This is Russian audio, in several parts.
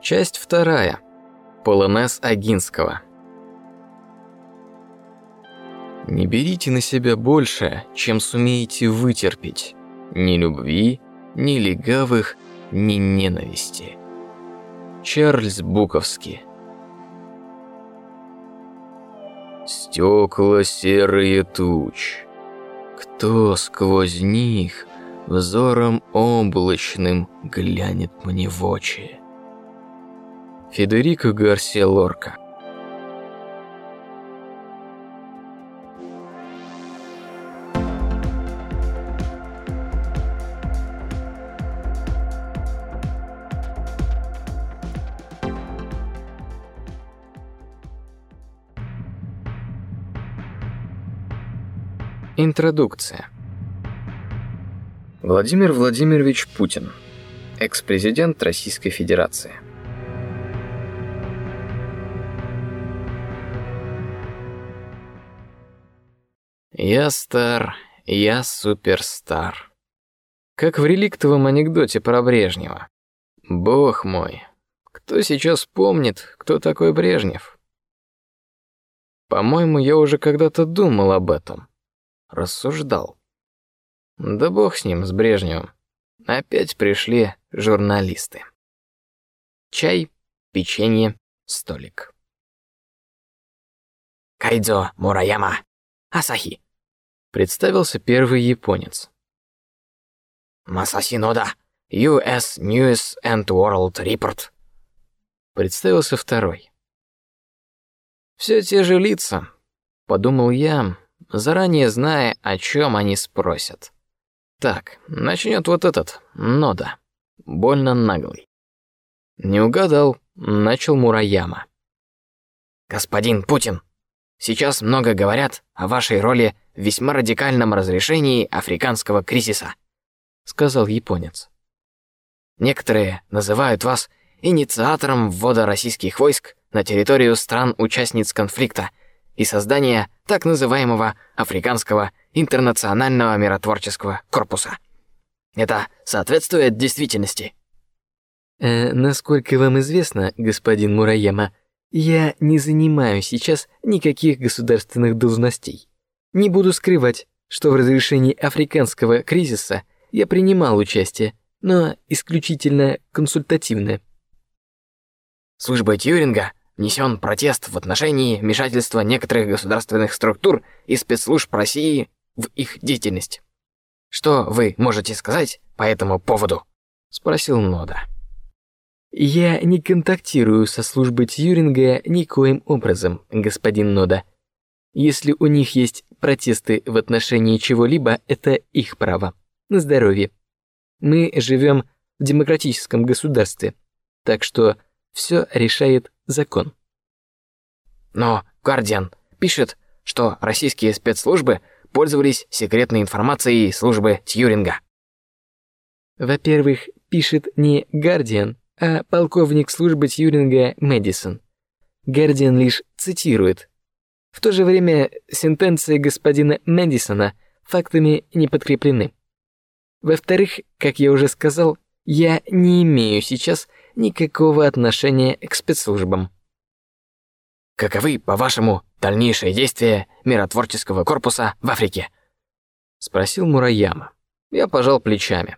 Часть вторая. Полонез Агинского. Не берите на себя больше, чем сумеете вытерпеть. Ни любви, ни легавых, ни ненависти. Чарльз Буковский. Стекла серые туч. Кто сквозь них взором облачным глянет мне в очи? Федерико Гарсия Лорка. Интродукция. Владимир Владимирович Путин, экс-президент Российской Федерации. Я стар, я суперстар. Как в реликтовом анекдоте про Брежнева. Бог мой, кто сейчас помнит, кто такой Брежнев? По-моему, я уже когда-то думал об этом. Рассуждал. Да бог с ним, с Брежневым. Опять пришли журналисты. Чай, печенье, столик. Кайдзо Мураяма, Асахи, Представился первый японец. Масаси Нода, US News and World Report. Представился второй. Все те же лица, подумал я, заранее зная, о чем они спросят. Так, начнет вот этот Нода, больно наглый. Не угадал, начал Мураяма. Господин Путин, сейчас много говорят о вашей роли весьма радикальном разрешении африканского кризиса, сказал японец. Некоторые называют вас инициатором ввода российских войск на территорию стран-участниц конфликта и создания так называемого африканского интернационального миротворческого корпуса. Это соответствует действительности. Э, насколько вам известно, господин Мураяма, я не занимаю сейчас никаких государственных должностей. Не буду скрывать, что в разрешении африканского кризиса я принимал участие, но исключительно консультативно. Служба Тьюринга внесен протест в отношении вмешательства некоторых государственных структур и спецслужб России в их деятельность. Что вы можете сказать по этому поводу? спросил Нода. Я не контактирую со службой Тьюринга никоим образом, господин Нода. Если у них есть протесты в отношении чего-либо, это их право. На здоровье. Мы живем в демократическом государстве, так что все решает закон. Но Гардиан пишет, что российские спецслужбы пользовались секретной информацией службы Тьюринга. Во-первых, пишет не Гардиан, а полковник службы Тьюринга Мэдисон. Гардиан лишь цитирует в то же время сентенции господина Мэдисона фактами не подкреплены. Во-вторых, как я уже сказал, я не имею сейчас никакого отношения к спецслужбам. Каковы, по-вашему, дальнейшие действия миротворческого корпуса в Африке? спросил Мураяма. Я пожал плечами.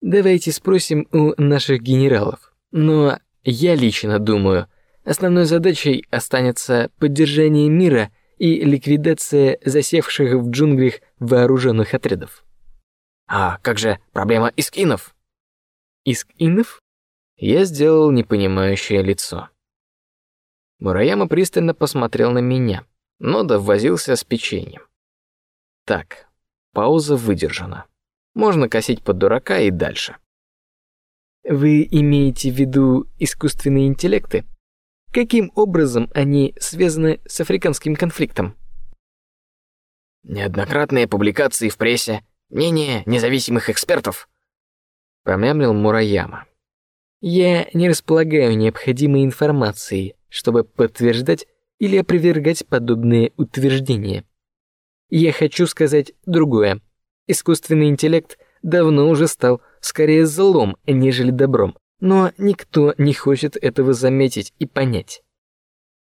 Давайте спросим у наших генералов. Но я лично думаю, Основной задачей останется поддержание мира и ликвидация засевших в джунглях вооруженных отрядов. А как же проблема искинов? Искинов? Я сделал непонимающее лицо. Мураяма пристально посмотрел на меня, но довозился с печеньем. Так, пауза выдержана. Можно косить под дурака и дальше. Вы имеете в виду искусственные интеллекты? Каким образом они связаны с африканским конфликтом? Неоднократные публикации в прессе, мнения независимых экспертов. Промямлил Мураяма. Я не располагаю необходимой информацией, чтобы подтверждать или опровергать подобные утверждения. Я хочу сказать другое. Искусственный интеллект давно уже стал скорее злом, нежели добром, Но никто не хочет этого заметить и понять.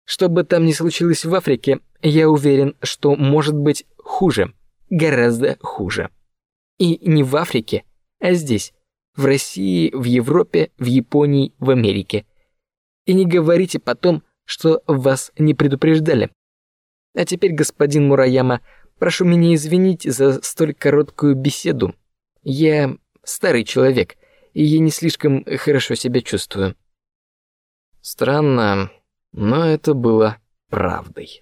Что бы там ни случилось в Африке, я уверен, что может быть хуже, гораздо хуже. И не в Африке, а здесь, в России, в Европе, в Японии, в Америке. И не говорите потом, что вас не предупреждали. А теперь, господин Мураяма, прошу меня извинить за столь короткую беседу. Я старый человек, и я не слишком хорошо себя чувствую. Странно, но это было правдой.